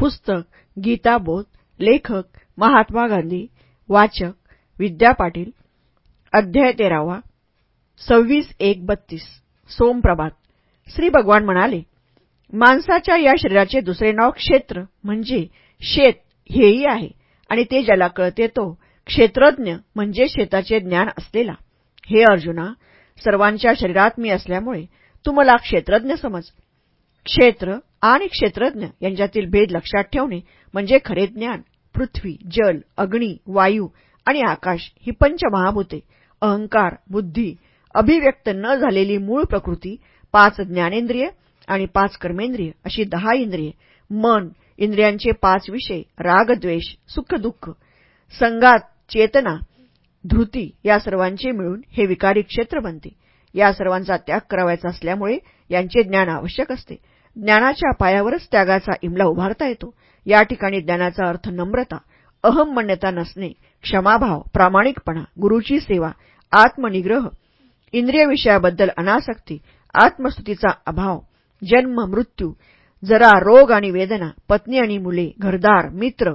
पुस्तक गीताबोध लेखक महात्मा गांधी वाचक विद्या पाटील अध्याय तेरावा सव्वीस एक बत्तीस सोमप्रभात श्री भगवान म्हणाले माणसाच्या या शरीराचे दुसरे नाव क्षेत्र म्हणजे शेत हेही आहे आणि ते ज्याला कळते तो क्षेत्रज्ञ म्हणजे शेताचे ज्ञान असलेला. हे अर्जुना सर्वांच्या शरीरात मी असल्यामुळे तू मला क्षेत्रज्ञ समज. क्षेत्र आणि क्षेत्रज्ञ यांच्यातील भेद लक्षात ठेवणे म्हणजे खरे ज्ञान पृथ्वी जल अग्नी वायू आणि आकाश ही पंचमहाभूते. अहंकार बुद्धी अभिव्यक्त न झालेली मूळ प्रकृती पाच ज्ञानेंद्रिय आणि पाच कर्मेंद्रिय अशी दहा इंद्रिये. मन इंद्रियांचे पाच विषय रागद्वेष सुखदुःख संगात चेतना धृती या सर्वांचे मिळून हे विकारी क्षेत्र बनते. या सर्वांचा त्याग करावायचा असल्यामुळे यांचे ज्ञान आवश्यक असते. ज्ञानाच्या पायावरच त्यागाचा इमला उभारता येतो. या ठिकाणी ज्ञानाचा अर्थ नम्रता अहम मान्यता नसणे क्षमाभाव प्रामाणिकपणा गुरुची सेवा आत्मनिग्रह इंद्रिय विषयाबद्दल अनासक्ती आत्मस्तुतीचा अभाव जन्म मृत्यू जरा रोग आणि वेदना पत्नी आणि मुले घरदार मित्र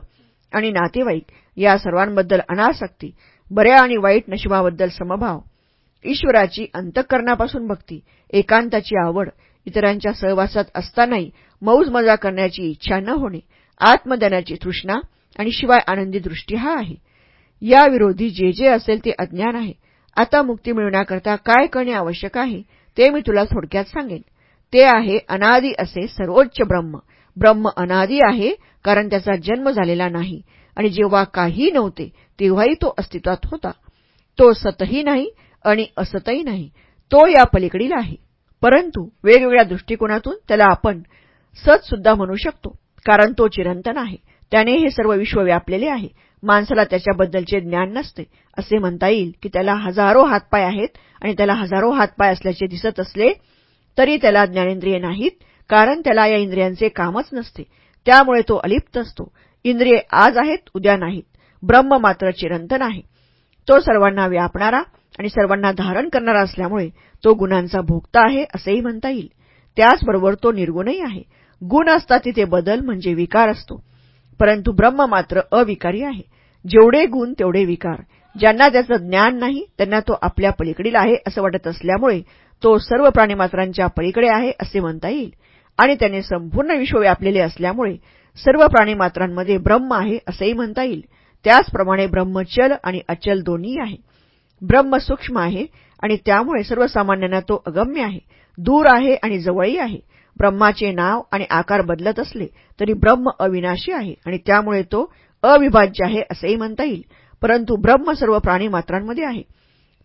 आणि नातेवाईक या सर्वांबद्दल अनासक्ती बऱ्या आणि वाईट नशिबाबद्दल समभाव ईश्वराची अंतःकरणापासून भक्ती एकांताची आवड इतरांच्या सहवासात असतानाही मौज मजा करण्याची इच्छा न होणे आत्मदनाची तृष्णा आणि शिवाय आनंदी दृष्टी हा आहे. याविरोधी जे जे असेल ते अज्ञान आहे. आता मुक्ती मिळवण्याकरता काय करणे आवश्यक आहे ते मी तुला थोडक्यात सांगेन. ते आहे अनादी असे सर्वोच्च ब्रह्म. ब्रह्म अनादी आहे कारण त्याचा जन्म झालेला नाही आणि जेव्हा काही नव्हते तेव्हाही तो अस्तित्वात होता. तो सतही नाही आणि असतही नाही. तो या पलीकडील आहे. परंतु वेगवेगळ्या दृष्टिकोनातून त्याला आपण सतसुद्धा म्हणू शकतो कारण तो चिरंतन आहे. त्याने हे सर्व विश्व व्यापलेले आहे. माणसाला त्याच्याबद्दलचे ज्ञान नसते. असे म्हणता येईल की त्याला हजारो हातपाय आहेत आणि त्याला हजारो हातपाय असल्याचे दिसत असले तरी त्याला ज्ञानेंद्रिय नाहीत कारण त्याला या इंद्रियांचे कामच नसते. त्यामुळे तो अलिप्त असतो. इंद्रिये आज आहेत उद्या नाहीत. ब्रह्म मात्र चिरंतन आहे. तो सर्वांना व्यापणारा आणि सर्वांना धारण करणारा असल्यामुळे तो गुणांचा भोगता आहे असेही म्हणता येईल. त्याचबरोबर तो निर्गुणही आहे. गुण असता तिथे बदल म्हणजे विकार असतो. परंतु ब्रह्म मात्र अविकारी आहे. जेवढे गुण तेवढे विकार. ज्यांना त्याचं ज्ञान नाही त्यांना तो आपल्या पलीकडील आहे असं वाटत असल्यामुळे तो सर्व प्राणीमात्रांच्या पलीकडे आहे असे म्हणता येईल. आणि त्याने संपूर्ण विश्व व्यापलेले असल्यामुळे सर्व प्राणीमात्रांमध्ये ब्रह्म आहे असेही म्हणता येईल. त्याचप्रमाणे ब्रह्मचल आणि अचल दोन्ही आहे. ब्रह्म सूक्ष्म आहे आणि त्यामुळे सर्वसामान्यांना तो अगम्य आहे. दूर आहे आणि जवळही आहे. ब्रह्माचे नाव आणि आकार बदलत असले तरी ब्रह्म अविनाशी आहे आणि त्यामुळे तो अविभाज्य आहे असेही म्हणता येईल. परंतु ब्रह्म सर्व प्राणीमात्रांमध्ये आहे.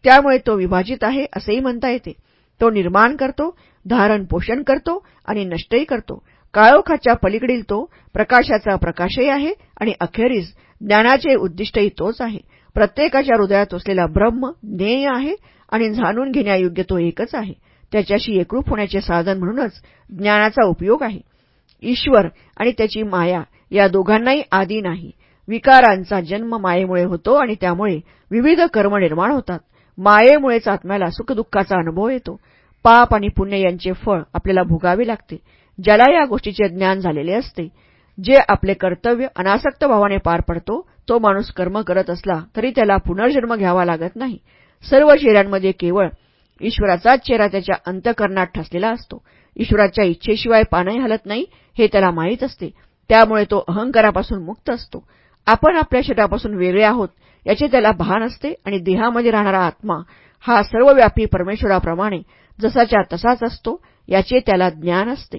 त्यामुळे तो विभाजित आहे असेही म्हणता येते. तो निर्माण करतो धारण पोषण करतो आणि नष्टही करतो. काळोखाच्या पलीकडील तो प्रकाशाचा प्रकाशही आहे आणि अखेरीस ज्ञानाचे उद्दिष्टही तोच आहे. प्रत्येकाच्या हृदयात असलेला ब्रह्म ज्ञेय आहे आणि जाणून घेण्यायोग्य तो एकच आहे. त्याच्याशी एकरूप होण्याचे साधन म्हणूनच ज्ञानाचा उपयोग आहे. ईश्वर आणि त्याची माया या दोघांनाही आदी नाही. विकारांचा जन्म मायेमुळे होतो आणि त्यामुळे विविध कर्म निर्माण होतात. मायेमुळेच आत्म्याला सुखदुःखाचा अनुभव येतो. पाप आणि पुण्य यांचे फळ आपल्याला भोगावे लागते. ज्याला या गोष्टीचे ज्ञान झालेले असते जे आपले कर्तव्य अनासक्त भावाने पार पडतो तो माणूस कर्म करत असला तरी त्याला पुनर्जन्म घ्यावा लागत नाही. सर्व चेहऱ्यांमध्ये केवळ ईश्वराचाच चेहरा त्याच्या अंतकरणात ठसलेला असतो. ईश्वराच्या इच्छेशिवाय पानही हलत नाही हे त्याला माहीत असते. त्यामुळे तो अहंकारापासून मुक्त असतो. आपण आपल्या शरीरापासून वेगळे आहोत याचे त्याला भान असते आणि देहामध्ये राहणारा आत्मा हा सर्वव्यापी परमेश्वराप्रमाणे जसाच्या तसाच असतो याचे त्याला ज्ञान असते.